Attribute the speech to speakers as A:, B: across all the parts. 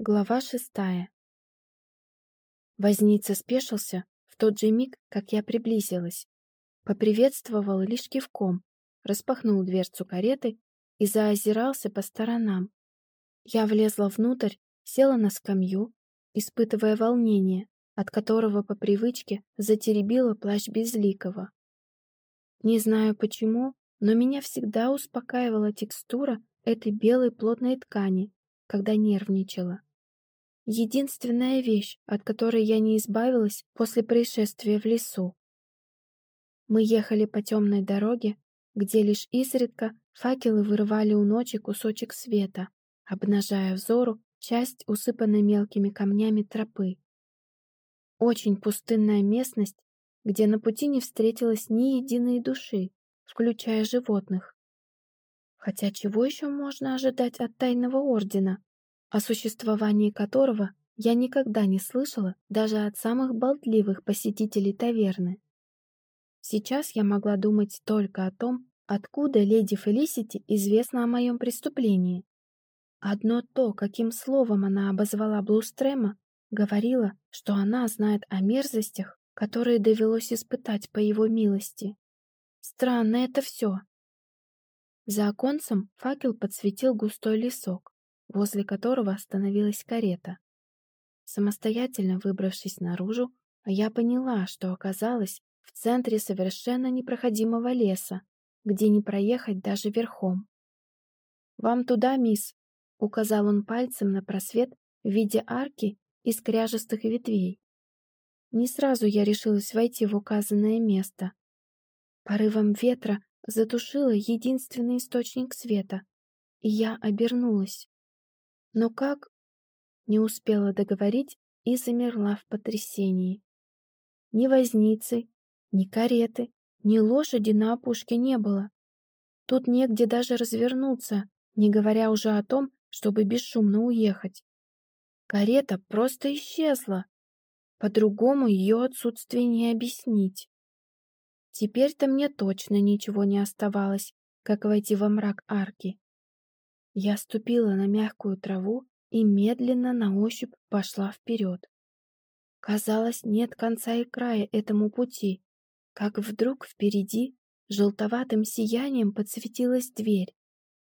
A: Глава шестая. Возница спешился в тот же миг, как я приблизилась. Поприветствовал лишь кивком, распахнул дверцу кареты и заозирался по сторонам. Я влезла внутрь, села на скамью, испытывая волнение, от которого по привычке затеребила плащ Безликого. Не знаю почему, но меня всегда успокаивала текстура этой белой плотной ткани, когда нервничала. Единственная вещь, от которой я не избавилась после происшествия в лесу. Мы ехали по темной дороге, где лишь изредка факелы вырывали у ночи кусочек света, обнажая взору часть усыпанной мелкими камнями тропы. Очень пустынная местность, где на пути не встретилось ни единой души, включая животных. Хотя чего еще можно ожидать от тайного ордена, о существовании которого я никогда не слышала даже от самых болтливых посетителей таверны. Сейчас я могла думать только о том, откуда леди Фелисити известна о моем преступлении. Одно то, каким словом она обозвала Блустрема, говорило, что она знает о мерзостях, которые довелось испытать по его милости. Странно это все. За оконцем факел подсветил густой лесок, возле которого остановилась карета. Самостоятельно выбравшись наружу, я поняла, что оказалась в центре совершенно непроходимого леса, где не проехать даже верхом. «Вам туда, мисс!» — указал он пальцем на просвет в виде арки из кряжестых ветвей. Не сразу я решилась войти в указанное место. Порывом ветра затушила единственный источник света, и я обернулась. Но как? Не успела договорить и замерла в потрясении. Ни возницы, ни кареты, ни лошади на опушке не было. Тут негде даже развернуться, не говоря уже о том, чтобы бесшумно уехать. Карета просто исчезла. По-другому ее отсутствие не объяснить. Теперь-то мне точно ничего не оставалось, как войти во мрак арки. Я ступила на мягкую траву и медленно на ощупь пошла вперед. Казалось, нет конца и края этому пути, как вдруг впереди желтоватым сиянием подсветилась дверь,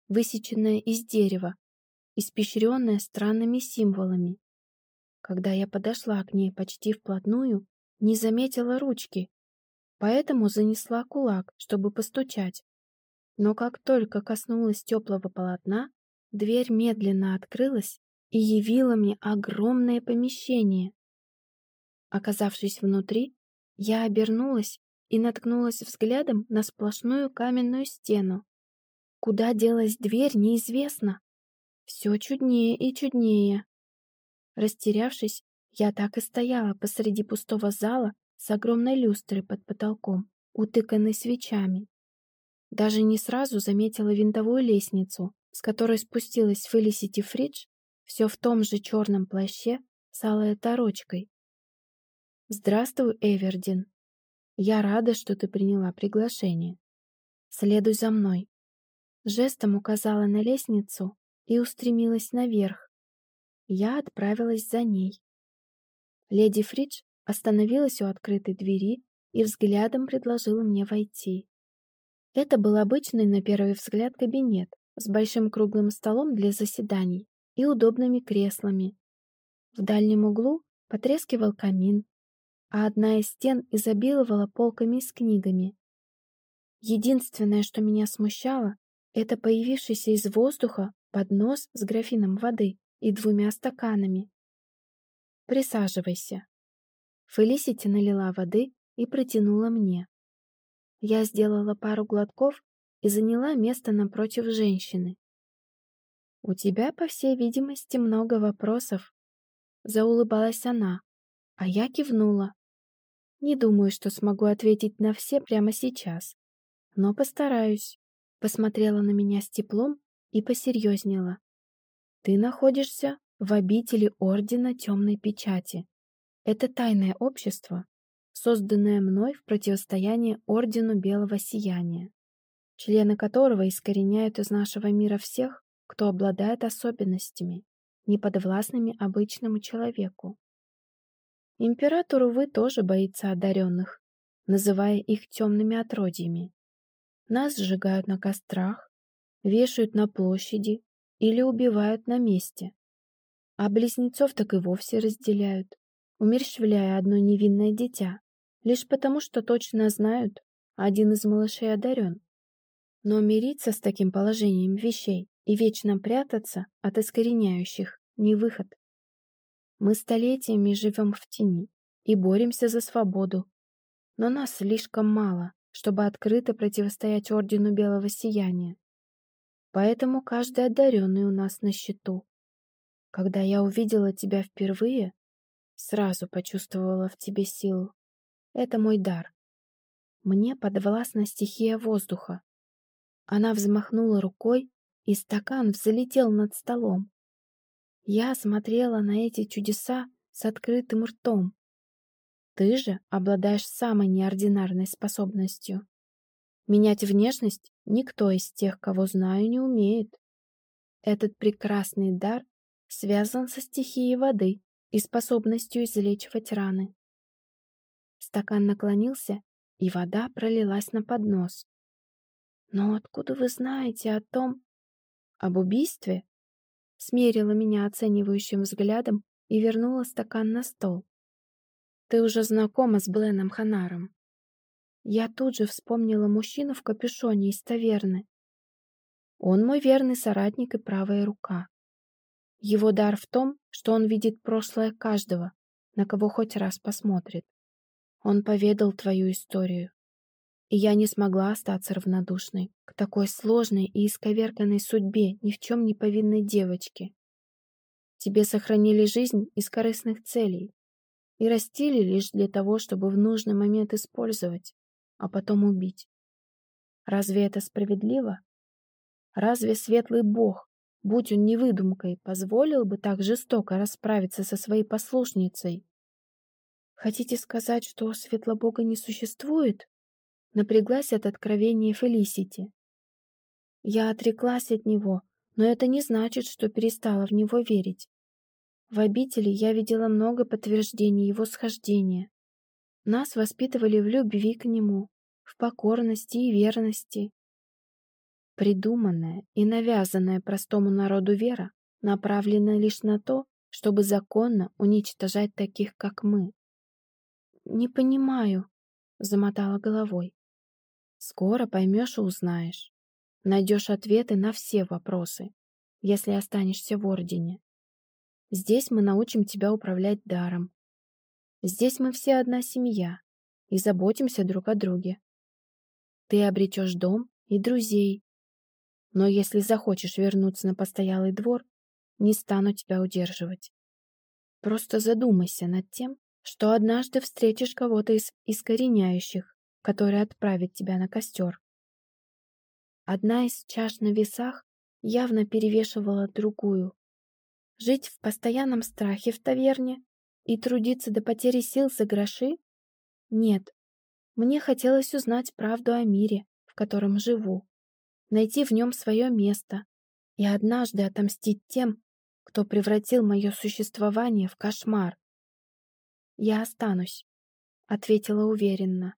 A: высеченная из дерева, испещренная странными символами. Когда я подошла к ней почти вплотную, не заметила ручки, поэтому занесла кулак, чтобы постучать. Но как только коснулась теплого полотна, Дверь медленно открылась и явила мне огромное помещение. Оказавшись внутри, я обернулась и наткнулась взглядом на сплошную каменную стену. Куда делась дверь, неизвестно. Все чуднее и чуднее. Растерявшись, я так и стояла посреди пустого зала с огромной люстрой под потолком, утыканной свечами. Даже не сразу заметила винтовую лестницу, с которой спустилась Фелисити Фридж, все в том же черном плаще с алой оторочкой. «Здравствуй, Эвердин. Я рада, что ты приняла приглашение. Следуй за мной». Жестом указала на лестницу и устремилась наверх. Я отправилась за ней. Леди Фридж остановилась у открытой двери и взглядом предложила мне войти. Это был обычный, на первый взгляд, кабинет, с большим круглым столом для заседаний и удобными креслами. В дальнем углу потрескивал камин, а одна из стен изобиловала полками с книгами. Единственное, что меня смущало, это появившийся из воздуха поднос с графином воды и двумя стаканами. «Присаживайся». Фелисити налила воды и протянула мне. Я сделала пару глотков и заняла место напротив женщины. «У тебя, по всей видимости, много вопросов», — заулыбалась она, а я кивнула. «Не думаю, что смогу ответить на все прямо сейчас, но постараюсь», — посмотрела на меня с теплом и посерьезнела. «Ты находишься в обители Ордена Темной Печати. Это тайное общество, созданное мной в противостоянии Ордену Белого Сияния члены которого искореняют из нашего мира всех, кто обладает особенностями. неподвластными обычному человеку. Император, увы, тоже боится одаренных, называя их темными отродьями. Нас сжигают на кострах, вешают на площади или убивают на месте. А близнецов так и вовсе разделяют, умерщвляя одно невинное дитя, лишь потому, что точно знают, один из малышей одарен. Но мириться с таким положением вещей и вечно прятаться от искореняющих не выход. Мы столетиями живем в тени и боремся за свободу, но нас слишком мало, чтобы открыто противостоять Ордену Белого Сияния. Поэтому каждый одаренный у нас на счету. Когда я увидела тебя впервые, сразу почувствовала в тебе силу. Это мой дар. Мне подвластна стихия воздуха. Она взмахнула рукой, и стакан взлетел над столом. Я смотрела на эти чудеса с открытым ртом. Ты же обладаешь самой неординарной способностью. Менять внешность никто из тех, кого знаю, не умеет. Этот прекрасный дар связан со стихией воды и способностью излечивать раны. Стакан наклонился, и вода пролилась на поднос. «Но откуда вы знаете о том...» «Об убийстве?» Смерила меня оценивающим взглядом и вернула стакан на стол. «Ты уже знакома с Бленом Ханаром». Я тут же вспомнила мужчину в капюшоне из таверны. Он мой верный соратник и правая рука. Его дар в том, что он видит прошлое каждого, на кого хоть раз посмотрит. Он поведал твою историю. И я не смогла остаться равнодушной к такой сложной и исковерканной судьбе ни в чем не повинной девочки. Тебе сохранили жизнь из корыстных целей и растили лишь для того, чтобы в нужный момент использовать, а потом убить. Разве это справедливо? Разве светлый бог, будь он не выдумкой, позволил бы так жестоко расправиться со своей послушницей? Хотите сказать, что Светлобога не существует? Напряглась от откровения Фелисити. Я отреклась от него, но это не значит, что перестала в него верить. В обители я видела много подтверждений его схождения. Нас воспитывали в любви к нему, в покорности и верности. Придуманная и навязанная простому народу вера направлена лишь на то, чтобы законно уничтожать таких, как мы. «Не понимаю», — замотала головой. «Скоро поймешь и узнаешь. Найдешь ответы на все вопросы, если останешься в Ордене. Здесь мы научим тебя управлять даром. Здесь мы все одна семья и заботимся друг о друге. Ты обретешь дом и друзей. Но если захочешь вернуться на постоялый двор, не стану тебя удерживать. Просто задумайся над тем, что однажды встретишь кого-то из искореняющих, который отправит тебя на костер. Одна из чаш на весах явно перевешивала другую. Жить в постоянном страхе в таверне и трудиться до потери сил за гроши? Нет. Мне хотелось узнать правду о мире, в котором живу, найти в нем свое место и однажды отомстить тем, кто превратил мое существование в кошмар. «Я останусь», — ответила уверенно.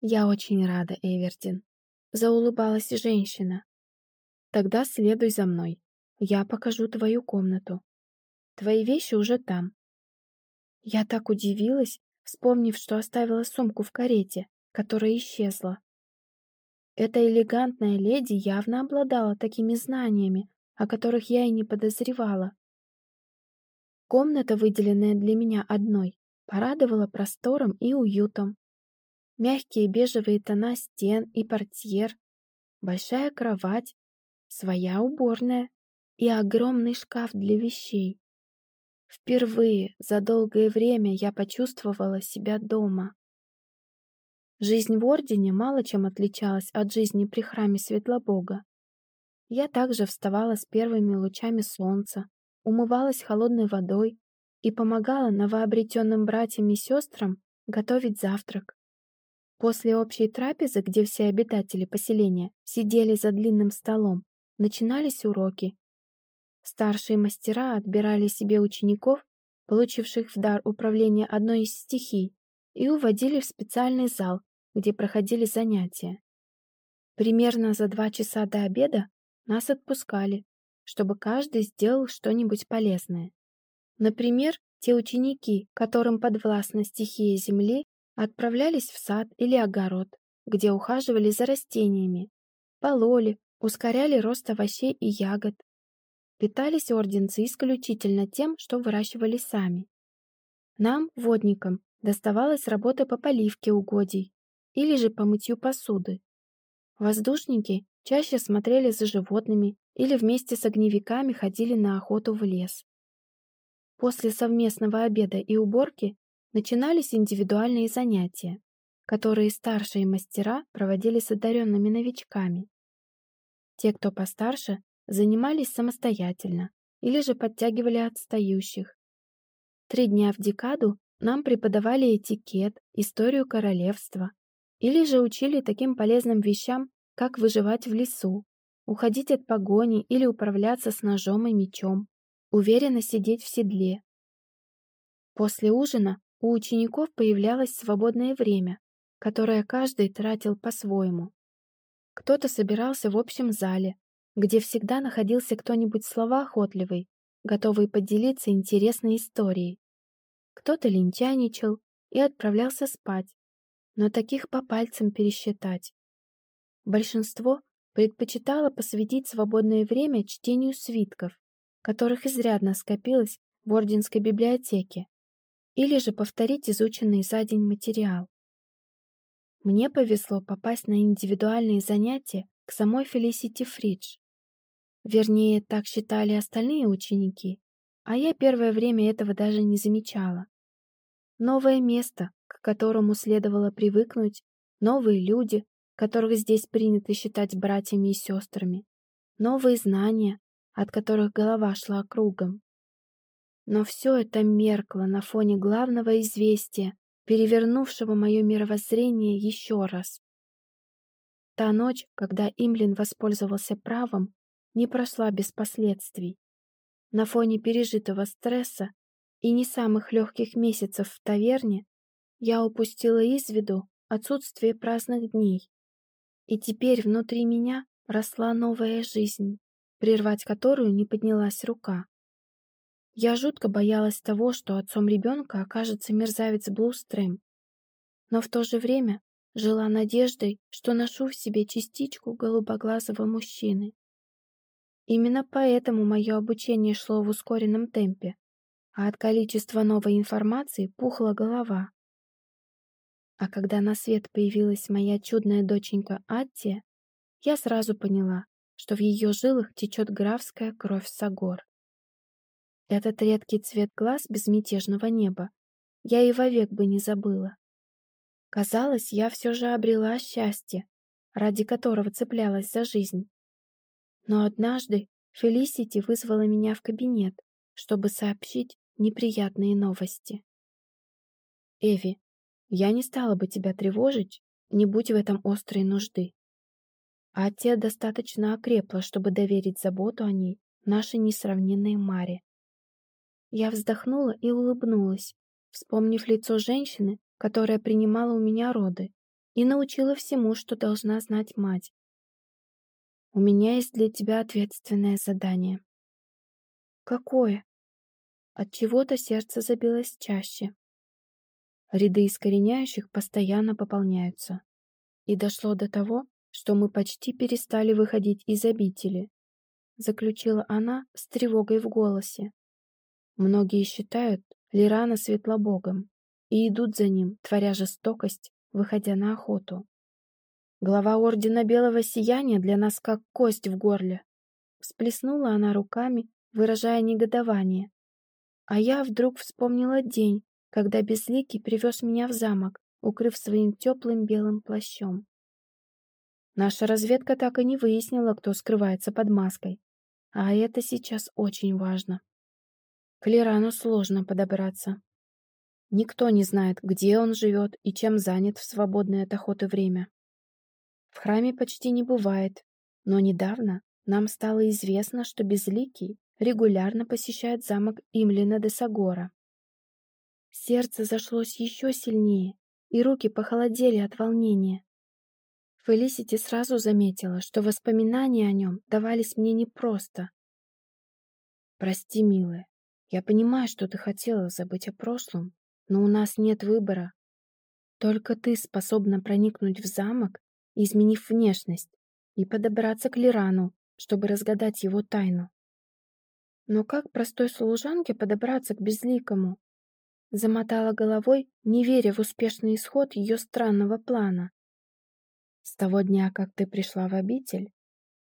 A: «Я очень рада, Эвертин», — заулыбалась женщина. «Тогда следуй за мной. Я покажу твою комнату. Твои вещи уже там». Я так удивилась, вспомнив, что оставила сумку в карете, которая исчезла. Эта элегантная леди явно обладала такими знаниями, о которых я и не подозревала. Комната, выделенная для меня одной, порадовала простором и уютом. Мягкие бежевые тона стен и портьер, большая кровать, своя уборная и огромный шкаф для вещей. Впервые за долгое время я почувствовала себя дома. Жизнь в Ордене мало чем отличалась от жизни при храме Светлобога. Я также вставала с первыми лучами солнца, умывалась холодной водой и помогала новообретенным братьям и сестрам готовить завтрак. После общей трапезы, где все обитатели поселения сидели за длинным столом, начинались уроки. Старшие мастера отбирали себе учеников, получивших в дар управление одной из стихий, и уводили в специальный зал, где проходили занятия. Примерно за два часа до обеда нас отпускали, чтобы каждый сделал что-нибудь полезное. Например, те ученики, которым подвластна стихия земли, отправлялись в сад или огород, где ухаживали за растениями, пололи, ускоряли рост овощей и ягод. Питались орденцы исключительно тем, что выращивали сами. Нам, водникам, доставалась работа по поливке угодий или же по мытью посуды. Воздушники чаще смотрели за животными или вместе с огневиками ходили на охоту в лес. После совместного обеда и уборки начинались индивидуальные занятия, которые старшие мастера проводили с одаренными новичками. Те, кто постарше, занимались самостоятельно или же подтягивали отстающих. Три дня в декаду нам преподавали этикет, историю королевства, или же учили таким полезным вещам, как выживать в лесу, уходить от погони или управляться с ножом и мечом, уверенно сидеть в седле. После ужина у учеников появлялось свободное время, которое каждый тратил по-своему. Кто-то собирался в общем зале, где всегда находился кто-нибудь словоохотливый, готовый поделиться интересной историей. Кто-то лентяничал и отправлялся спать, но таких по пальцам пересчитать. Большинство предпочитало посвятить свободное время чтению свитков, которых изрядно скопилось в Орденской библиотеке, или же повторить изученный за день материал. Мне повезло попасть на индивидуальные занятия к самой Фелисити Фридж. Вернее, так считали остальные ученики, а я первое время этого даже не замечала. Новое место, к которому следовало привыкнуть, новые люди, которых здесь принято считать братьями и сестрами, новые знания, от которых голова шла кругом. Но все это меркло на фоне главного известия, перевернувшего мое мировоззрение еще раз. Та ночь, когда Имлин воспользовался правом, не прошла без последствий. На фоне пережитого стресса и не самых легких месяцев в таверне я упустила из виду отсутствие праздных дней. И теперь внутри меня росла новая жизнь, прервать которую не поднялась рука. Я жутко боялась того, что отцом ребенка окажется мерзавец Блустрем, но в то же время жила надеждой, что ношу в себе частичку голубоглазого мужчины. Именно поэтому мое обучение шло в ускоренном темпе, а от количества новой информации пухла голова. А когда на свет появилась моя чудная доченька Аттия, я сразу поняла, что в ее жилах течет графская кровь Сагор. Этот редкий цвет глаз безмятежного неба я и вовек бы не забыла. Казалось, я все же обрела счастье, ради которого цеплялась за жизнь. Но однажды Фелисити вызвала меня в кабинет, чтобы сообщить неприятные новости. «Эви, я не стала бы тебя тревожить, не будь в этом острой нужды. А те достаточно окрепла, чтобы доверить заботу о ней нашей несравненной Маре. Я вздохнула и улыбнулась, вспомнив лицо женщины, которая принимала у меня роды и научила всему, что должна знать мать. У меня есть для тебя ответственное задание. Какое? От чего-то сердце забилось чаще. Ряды искореняющих постоянно пополняются. И дошло до того, что мы почти перестали выходить из обители, заключила она с тревогой в голосе. Многие считают Лирана светлобогом и идут за ним, творя жестокость, выходя на охоту. Глава Ордена Белого Сияния для нас как кость в горле. Всплеснула она руками, выражая негодование. А я вдруг вспомнила день, когда Безликий привез меня в замок, укрыв своим теплым белым плащом. Наша разведка так и не выяснила, кто скрывается под маской. А это сейчас очень важно. К Лирану сложно подобраться. Никто не знает, где он живет и чем занят в свободное от охоты время. В храме почти не бывает, но недавно нам стало известно, что Безликий регулярно посещает замок Имлина де Сагора. Сердце зашлось еще сильнее, и руки похолодели от волнения. Фелисити сразу заметила, что воспоминания о нем давались мне непросто. «Прости, милая, я понимаю, что ты хотела забыть о прошлом, но у нас нет выбора. Только ты способна проникнуть в замок, изменив внешность, и подобраться к Лирану, чтобы разгадать его тайну. Но как простой служанке подобраться к безликому? Замотала головой, не веря в успешный исход ее странного плана. С того дня, как ты пришла в обитель,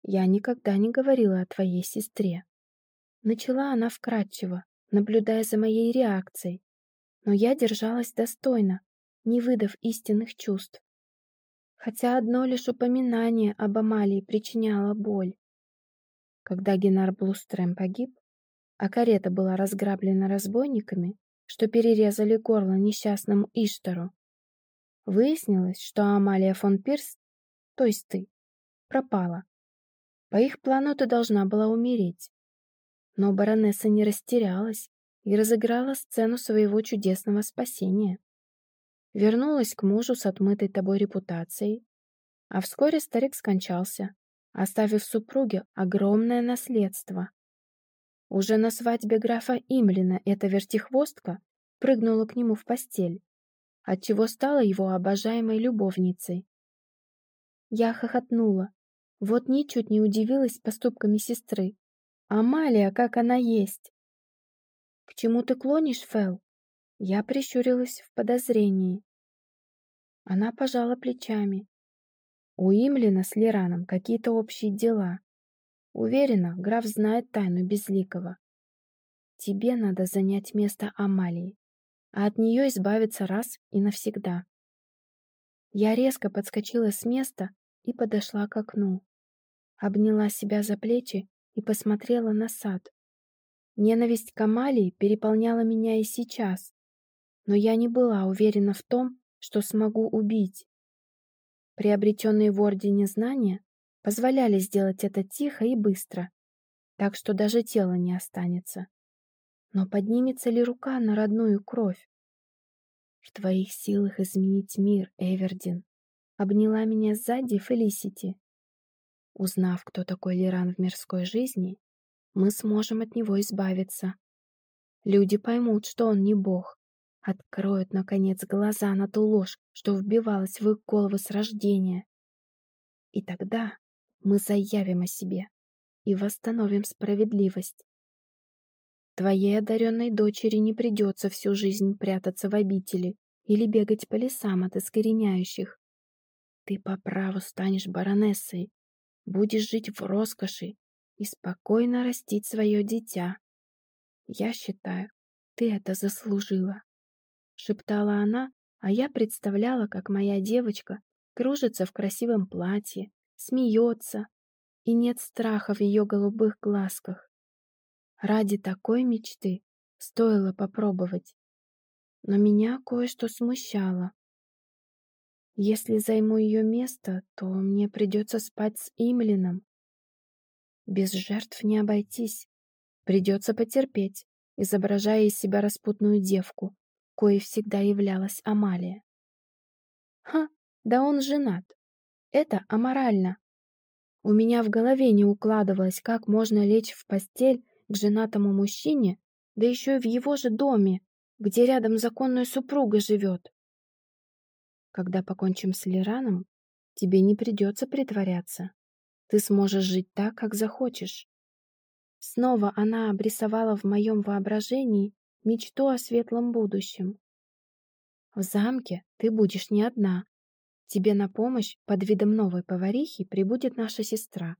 A: я никогда не говорила о твоей сестре. Начала она вкратчиво, наблюдая за моей реакцией, но я держалась достойно, не выдав истинных чувств. Хотя одно лишь упоминание об Амалии причиняло боль. Когда Генар Блустрем погиб, а карета была разграблена разбойниками, что перерезали горло несчастному Иштару, выяснилось, что Амалия фон Пирс, то есть ты, пропала. По их плану ты должна была умереть. Но баронесса не растерялась и разыграла сцену своего чудесного спасения вернулась к мужу с отмытой тобой репутацией, а вскоре старик скончался, оставив супруге огромное наследство. Уже на свадьбе графа Имлина эта вертихвостка прыгнула к нему в постель, отчего стала его обожаемой любовницей. Я хохотнула, вот ничуть не удивилась поступками сестры. Амалия, как она есть. К чему ты клонишь, Фэл? Я прищурилась в подозрении. Она пожала плечами. У Имлина с Лираном какие-то общие дела. Уверена, граф знает тайну Безликого. Тебе надо занять место Амалии, а от нее избавиться раз и навсегда. Я резко подскочила с места и подошла к окну. Обняла себя за плечи и посмотрела на сад. Ненависть к Амалии переполняла меня и сейчас но я не была уверена в том, что смогу убить. Приобретенные в Ордене знания позволяли сделать это тихо и быстро, так что даже тело не останется. Но поднимется ли рука на родную кровь? В твоих силах изменить мир, Эвердин. Обняла меня сзади Фелисити. Узнав, кто такой Лиран в мирской жизни, мы сможем от него избавиться. Люди поймут, что он не бог, откроют, наконец, глаза на ту ложь, что вбивалась в их головы с рождения. И тогда мы заявим о себе и восстановим справедливость. Твоей одаренной дочери не придется всю жизнь прятаться в обители или бегать по лесам от искореняющих. Ты по праву станешь баронессой, будешь жить в роскоши и спокойно растить свое дитя. Я считаю, ты это заслужила. — шептала она, а я представляла, как моя девочка кружится в красивом платье, смеется, и нет страха в ее голубых глазках. Ради такой мечты стоило попробовать. Но меня кое-что смущало. Если займу ее место, то мне придется спать с Имлином. Без жертв не обойтись. Придется потерпеть, изображая из себя распутную девку, коей всегда являлась Амалия. Ха, да он женат. Это аморально. У меня в голове не укладывалось, как можно лечь в постель к женатому мужчине, да еще и в его же доме, где рядом законная супруга живет. Когда покончим с Лираном, тебе не придется притворяться. Ты сможешь жить так, как захочешь. Снова она обрисовала в моем воображении мечту о светлом будущем. В замке ты будешь не одна. Тебе на помощь под видом новой поварихи прибудет наша сестра.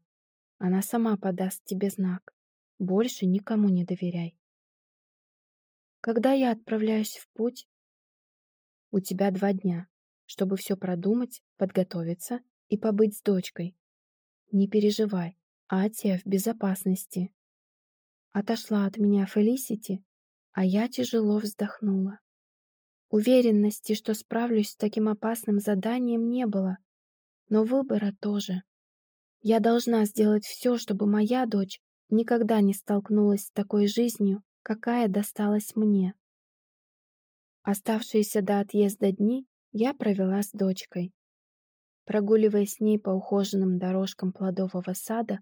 A: Она сама подаст тебе знак. Больше никому не доверяй. Когда я отправляюсь в путь? У тебя два дня, чтобы все продумать, подготовиться и побыть с дочкой. Не переживай, Атия в безопасности. Отошла от меня Фелисити а я тяжело вздохнула. Уверенности, что справлюсь с таким опасным заданием, не было, но выбора тоже. Я должна сделать все, чтобы моя дочь никогда не столкнулась с такой жизнью, какая досталась мне. Оставшиеся до отъезда дни я провела с дочкой. Прогуливаясь с ней по ухоженным дорожкам плодового сада,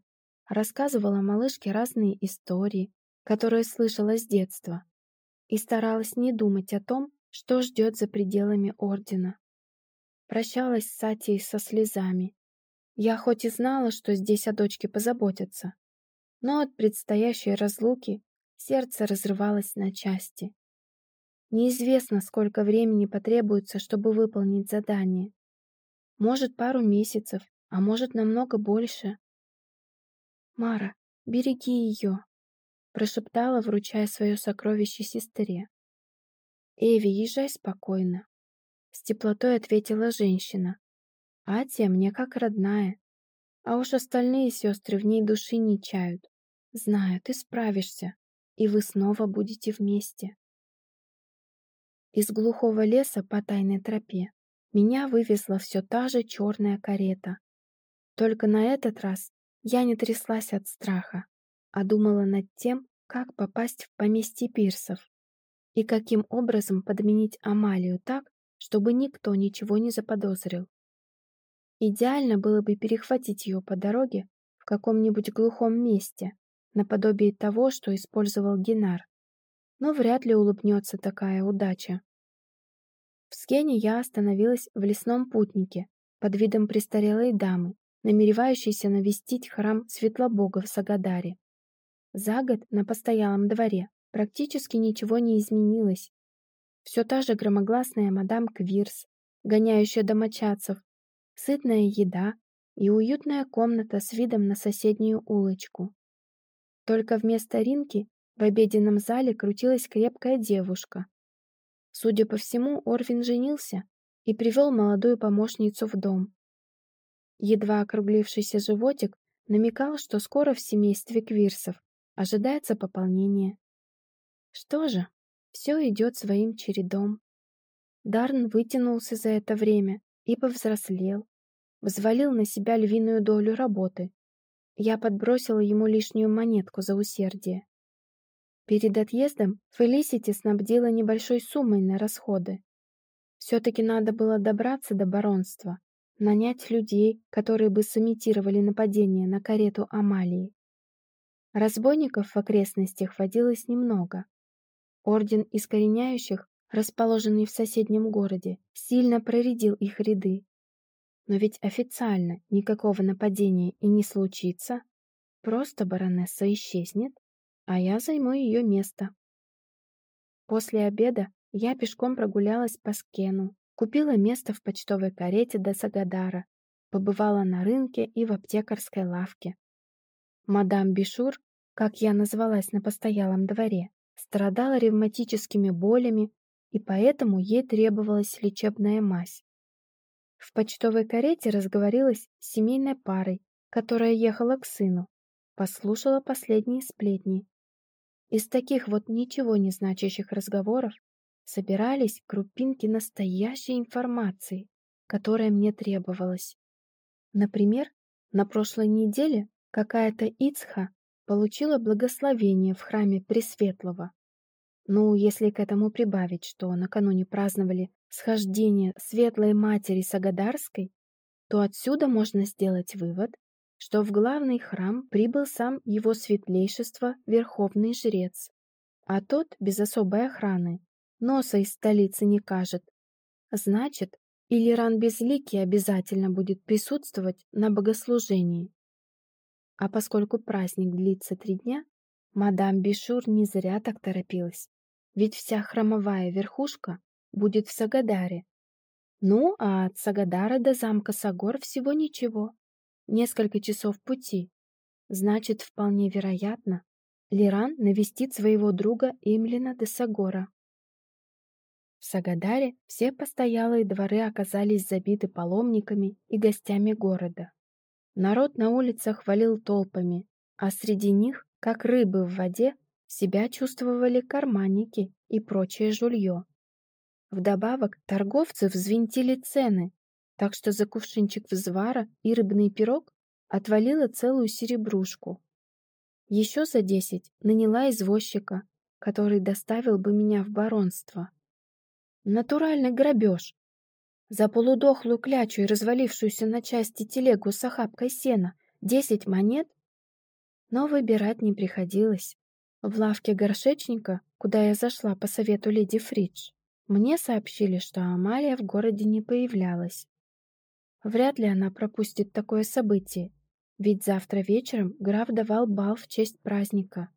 A: рассказывала малышке разные истории, которые слышала с детства, и старалась не думать о том, что ждет за пределами ордена. Прощалась с Сатией со слезами. Я хоть и знала, что здесь о дочке позаботятся, но от предстоящей разлуки сердце разрывалось на части. Неизвестно, сколько времени потребуется, чтобы выполнить задание. Может, пару месяцев, а может, намного больше. «Мара, береги ее», — прошептала, вручая свое сокровище сестре. «Эви, езжай спокойно», — с теплотой ответила женщина. «Атия мне как родная, а уж остальные сестры в ней души не чают. Знаю, ты справишься, и вы снова будете вместе». Из глухого леса по тайной тропе меня вывезла все та же черная карета. Только на этот раз я не тряслась от страха, а думала над тем, как попасть в поместье пирсов и каким образом подменить Амалию так, чтобы никто ничего не заподозрил. Идеально было бы перехватить ее по дороге в каком-нибудь глухом месте, наподобие того, что использовал Генар. Но вряд ли улыбнется такая удача. В Скене я остановилась в лесном путнике под видом престарелой дамы, намеревающийся навестить храм Светлобога в Сагадаре. За год на постоялом дворе практически ничего не изменилось. Все та же громогласная мадам Квирс, гоняющая домочадцев, сытная еда и уютная комната с видом на соседнюю улочку. Только вместо Ринки в обеденном зале крутилась крепкая девушка. Судя по всему, Орвин женился и привел молодую помощницу в дом. Едва округлившийся животик намекал, что скоро в семействе Квирсов ожидается пополнение. Что же, все идет своим чередом. Дарн вытянулся за это время и повзрослел, взвалил на себя львиную долю работы. Я подбросила ему лишнюю монетку за усердие. Перед отъездом Фелисити снабдила небольшой суммой на расходы. Все-таки надо было добраться до баронства, нанять людей, которые бы сымитировали нападение на карету Амалии. Разбойников в окрестностях водилось немного. Орден искореняющих, расположенный в соседнем городе, сильно проредил их ряды. Но ведь официально никакого нападения и не случится. Просто баронесса исчезнет, а я займу ее место. После обеда я пешком прогулялась по Скену, Купила место в почтовой карете до Сагадара, побывала на рынке и в аптекарской лавке. Мадам Бишур, как я назвалась на постоялом дворе, страдала ревматическими болями, и поэтому ей требовалась лечебная мазь. В почтовой карете разговорилась с семейной парой, которая ехала к сыну, послушала последние сплетни. Из таких вот ничего не значащих разговоров собирались крупинки настоящей информации, которая мне требовалась. Например, на прошлой неделе какая-то Ицха получила благословение в храме Пресветлого. Ну, если к этому прибавить, что накануне праздновали схождение Светлой Матери Сагадарской, то отсюда можно сделать вывод, что в главный храм прибыл сам его светлейшество Верховный Жрец, а тот без особой охраны носа из столицы не кажет. Значит, Илиран Безликий обязательно будет присутствовать на богослужении. А поскольку праздник длится три дня, мадам Бишур не зря так торопилась. Ведь вся хромовая верхушка будет в Сагадаре. Ну, а от Сагадара до замка Сагор всего ничего. Несколько часов пути. Значит, вполне вероятно, Лиран навестит своего друга Имлина де Сагора. В Сагадаре все постоялые дворы оказались забиты паломниками и гостями города. Народ на улицах валил толпами, а среди них, как рыбы в воде, себя чувствовали карманники и прочее жулье. Вдобавок торговцы взвинтили цены, так что за кувшинчик взвара и рыбный пирог отвалила целую серебрушку. Еще за десять наняла извозчика, который доставил бы меня в баронство. Натуральный грабеж. За полудохлую клячу и развалившуюся на части телегу с охапкой сена десять монет? Но выбирать не приходилось. В лавке горшечника, куда я зашла по совету леди Фридж, мне сообщили, что Амалия в городе не появлялась. Вряд ли она пропустит такое событие, ведь завтра вечером граф давал бал в честь праздника.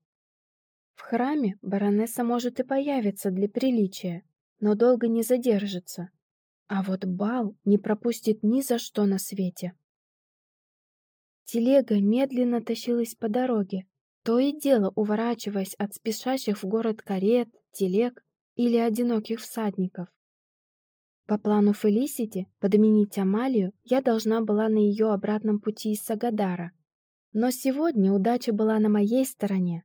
A: В храме баронесса может и появиться для приличия, но долго не задержится. А вот бал не пропустит ни за что на свете. Телега медленно тащилась по дороге, то и дело уворачиваясь от спешащих в город карет, телег или одиноких всадников. По плану Фелисити подменить Амалию я должна была на ее обратном пути из Сагадара. Но сегодня удача была на моей стороне.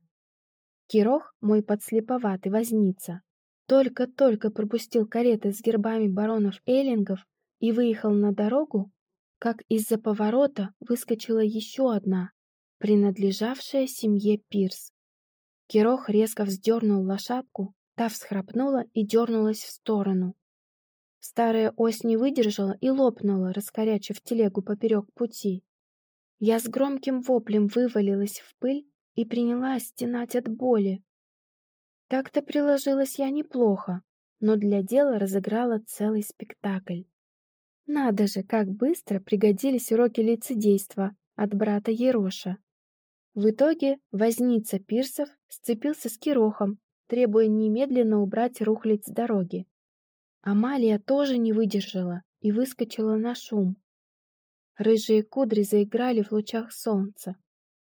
A: Кирох, мой подслеповатый возница, только-только пропустил кареты с гербами баронов Эллингов и выехал на дорогу, как из-за поворота выскочила еще одна, принадлежавшая семье Пирс. Кирох резко вздернул лошадку, та всхрапнула и дернулась в сторону. Старая ось не выдержала и лопнула, раскорячив телегу поперек пути. Я с громким воплем вывалилась в пыль и принялась стенать от боли. Так-то приложилась я неплохо, но для дела разыграла целый спектакль. Надо же, как быстро пригодились уроки лицедейства от брата Ероша. В итоге возница пирсов сцепился с Кирохом, требуя немедленно убрать рухлядь с дороги. Амалия тоже не выдержала и выскочила на шум. Рыжие кудри заиграли в лучах солнца,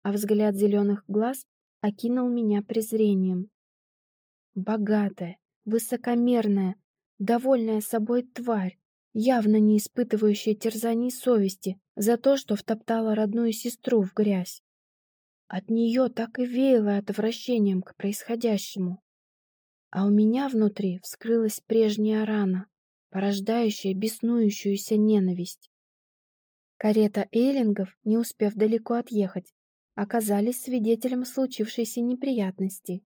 A: а взгляд зеленых глаз окинул меня презрением. Богатая, высокомерная, довольная собой тварь явно не испытывающая терзаний совести за то, что втоптала родную сестру в грязь. От нее так и веяло отвращением к происходящему. А у меня внутри вскрылась прежняя рана, порождающая беснующуюся ненависть. Карета Эйлингов, не успев далеко отъехать, оказались свидетелем случившейся неприятности.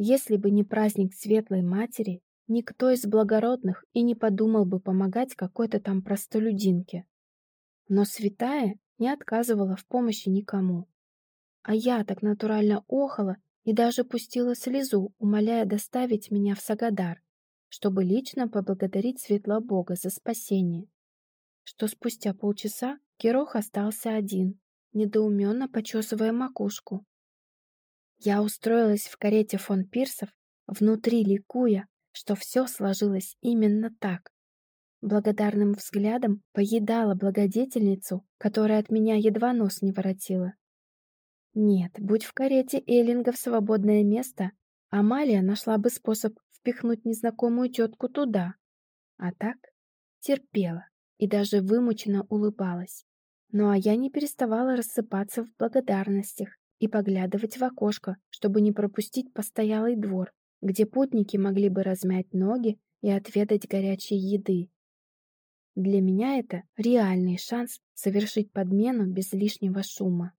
A: Если бы не праздник Светлой Матери, Никто из благородных и не подумал бы помогать какой-то там простолюдинке. Но святая не отказывала в помощи никому. А я так натурально охала и даже пустила слезу, умоляя доставить меня в Сагадар, чтобы лично поблагодарить светлого Бога за спасение. Что спустя полчаса Кирох остался один, недоуменно почесывая макушку. Я устроилась в карете фон Пирсов, внутри ликуя, что все сложилось именно так. Благодарным взглядом поедала благодетельницу, которая от меня едва нос не воротила. Нет, будь в карете Эллинга в свободное место, Амалия нашла бы способ впихнуть незнакомую тетку туда. А так терпела и даже вымученно улыбалась. Ну а я не переставала рассыпаться в благодарностях и поглядывать в окошко, чтобы не пропустить постоялый двор, где путники могли бы размять ноги и отведать горячей еды. Для меня это реальный шанс совершить подмену без лишнего шума.